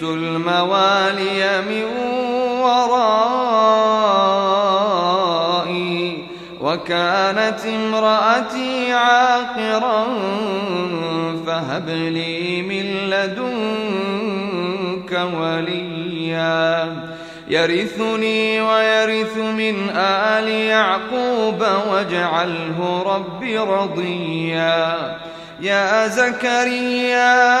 خفت الموالي من ورائي وكانت امرأتي عاقرا فهب لي من لدنك وليا. يرثني ويرث من آل يعقوب واجعله رب رضيا. يا زكريا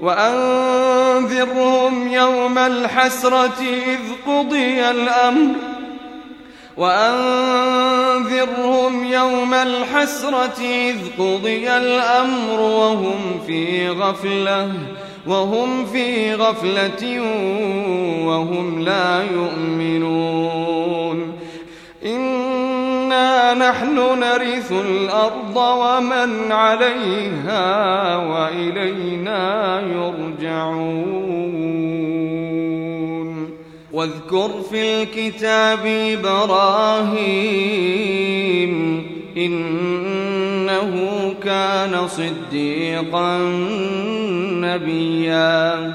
وأنذرهم يوم الحسرة إذ قضي الأمر. وأنذرهم يوم الحسرة إذ قضي الأمر وهم في غفلة وهم في غفلة وهم لا يؤمنون. إنا نحن نرث الأرض ومن عليها وإلينا يرجعون واذكر في الكتاب إبراهيم إنه كان صديقا نبيا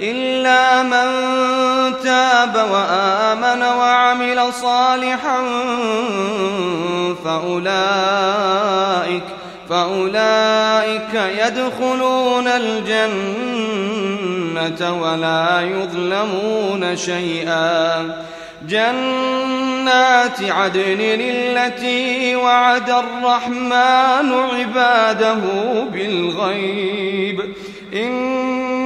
إلا من تاب وآمن وعمل صالحا فأولئك فأولئك يدخلون الجنة ولا يظلمون شيئا. جنات عدن التي وعد الرحمن عباده بالغيب.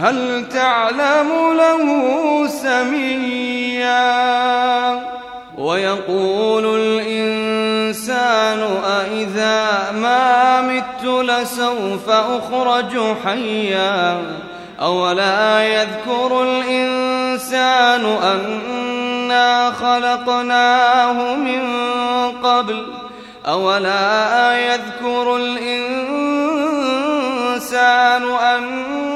هل تعلم له سميا؟ ويقول الإنسان أإذا ما مت لسوف أخرج حيا؟ أولا يذكر الإنسان أنا خلقناه من قبل؟ أولا يذكر الإنسان أنا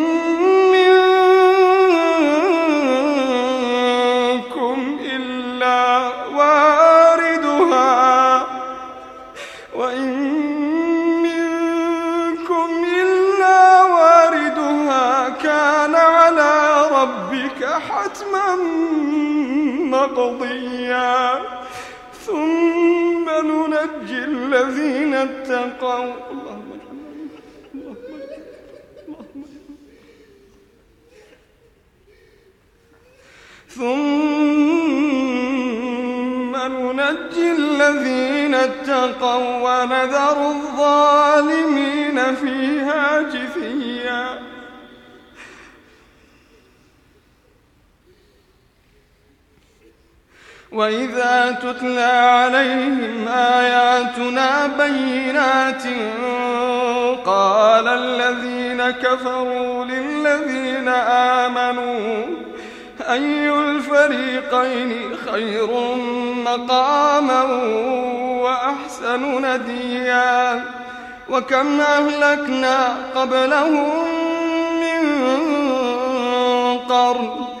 مقضيا ثم ننجي الذين اتقوا اللهم ثم ننجي الذين اتقوا ونذر الظالمين فيها وإذا تتلى عليهم آياتنا بينات قال الذين كفروا للذين آمنوا أي الفريقين خير مقاما وأحسن نديا وكم أهلكنا قبلهم من قرن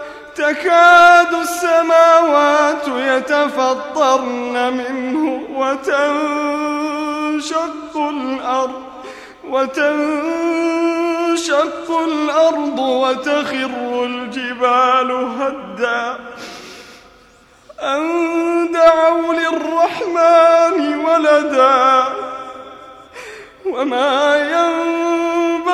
تكاد السماوات يتفطرن منه وتنشق الأرض وتنشق الأرض وتخر الجبال هدا. أن دعوا للرحمن ولدا. وما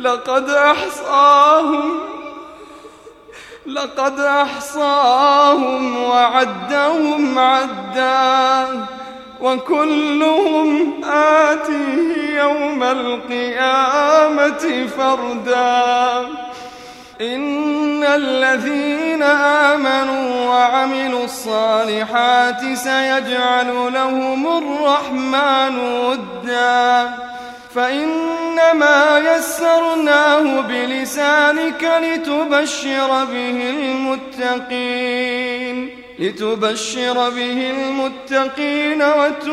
لقد أحصاهم لقد أحصاهم وعدهم عدا وكلهم آتيه يوم القيامة فردا. إن الذين آمنوا وعملوا الصالحات سيجعل لهم الرحمن ودا. فإنما يسرناه بلسانك لتبشر به المتقين لتبشر به المتقين وتنذر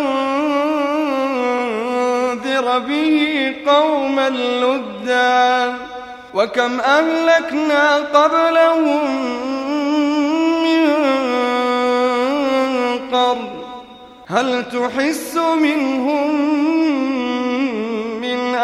به قوما لدا. وكم أهلكنا قبلهم من قرن هل تحس منهم